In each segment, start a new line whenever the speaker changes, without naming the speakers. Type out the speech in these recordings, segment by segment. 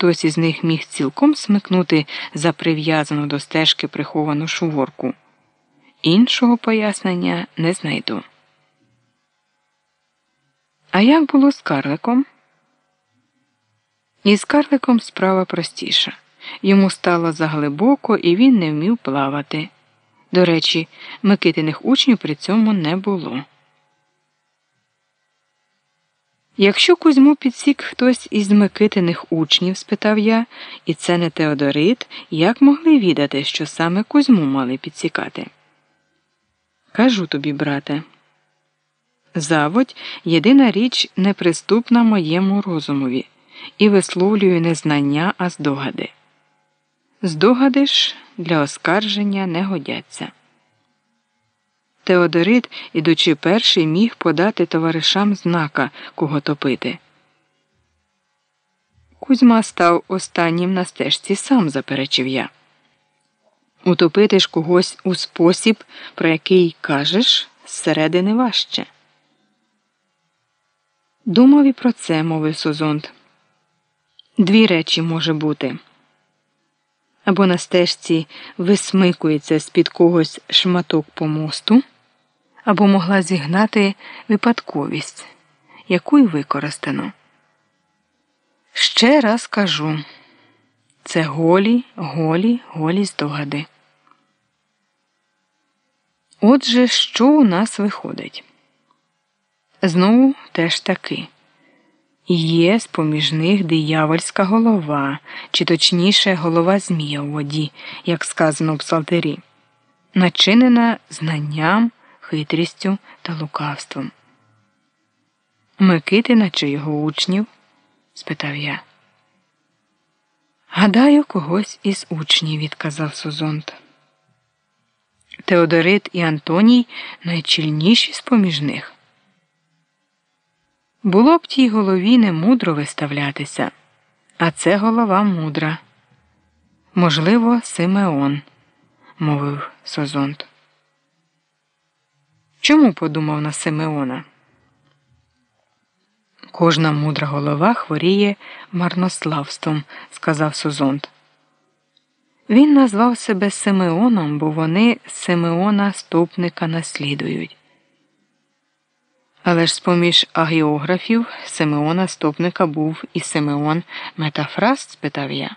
хтось із них міг цілком смикнути за прив'язану до стежки приховану шуворку. Іншого пояснення не знайду. А як було з карликом? Із карликом справа простіша. Йому стало заглибоко, і він не вмів плавати. До речі, Микитиних учнів при цьому не було. Якщо Кузьму підсік хтось із Микитиних учнів, спитав я, і це не Теодорит, як могли відати, що саме Кузьму мали підсікати? Кажу тобі, брате. Заводь єдина річ неприступна моєму розумові, і висловлюю не знання, а здогади. Здогади ж для оскарження не годяться. Теодорит, ідучи перший, міг подати товаришам знака, кого топити. Кузьма став останнім на стежці, сам заперечив я. Утопити ж когось у спосіб, про який кажеш, зсередини важче. Думав і про це, мовив Созонт. Дві речі може бути. Або на стежці висмикується з під когось шматок помосту, або могла зігнати випадковість, яку й використано. Ще раз кажу це голі, голі, голі здогади. Отже, що у нас виходить? Знову теж таки. Є з поміж них диявольська голова, чи точніше голова Змія у воді, як сказано в псалтирі, начинена знанням, хитрістю та лукавством. Микитина чи його учнів? спитав я. Гадаю, когось із учнів, відказав Сузонт. Теодорит і Антоній найчільніші з поміж них. Було б тій голові не мудро виставлятися, а це голова мудра. Можливо, Симеон, мовив Созонт. Чому подумав на Симеона? Кожна мудра голова хворіє марнославством, сказав Созонт. Він назвав себе Симеоном, бо вони Симеона ступника наслідують. Але ж з поміж агіографів Симеона Стопника був і Симеон Метафраст? спитав я.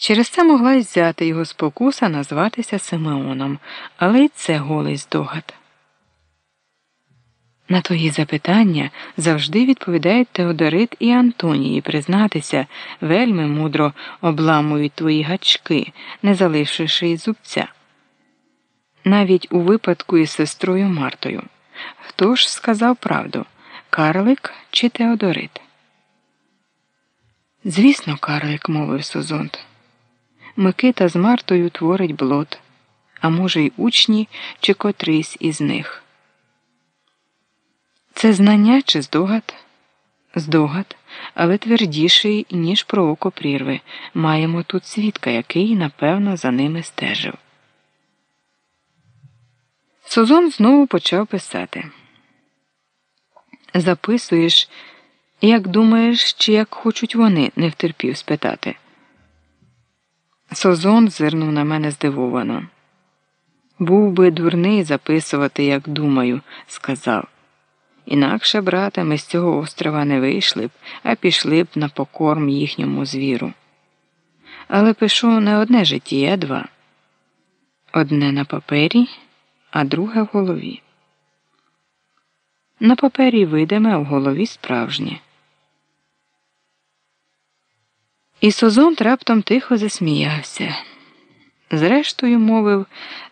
Через це могла й взяти його спокуса назватися Симеоном, але й це голий здогад. На твої запитання завжди відповідають Теодорит і Антонії признатися, вельми мудро обламують твої гачки, не залишивши й зубця. Навіть у випадку із сестрою Мартою. Хто ж сказав правду Карлик чи Теодорит? Звісно, Карлик, мовив Созонт. Микита з Мартою творить блот, а може, й учні чи котрийсь із них. Це знання чи здогад? Здогад, але твердіший, ніж про око прірви. Маємо тут свідка, який, напевно, за ними стежив. Созон знову почав писати. Записуєш, як думаєш, чи як хочуть вони, не втерпів спитати. Созон зирнув на мене здивовано. Був би дурний записувати, як думаю, сказав. Інакше, брате, ми з цього острова не вийшли б, а пішли б на покорм їхньому звіру. Але пишу не одне життя, а два. Одне на папері а друге в голові. На папері видиме, а в голові справжнє. І Созонт раптом тихо засміявся. Зрештою, мовив,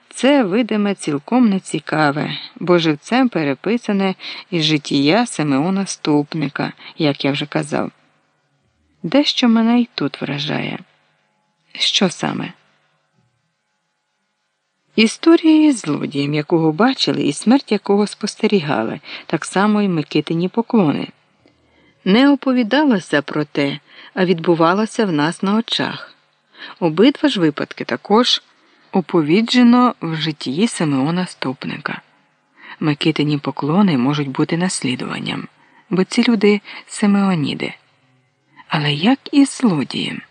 це видиме цілком нецікаве, бо живцем переписане із життя Симеона Ступника, як я вже казав. Дещо мене й тут вражає. Що саме? Історія з злодієм, якого бачили і смерть якого спостерігали, так само й Микитині поклони. Не оповідалося про те, а відбувалося в нас на очах. Обидва ж випадки також оповіджено в житті Симеона Ступника. Микитині поклони можуть бути наслідуванням, бо ці люди Симеоніди. Але як із злодієм?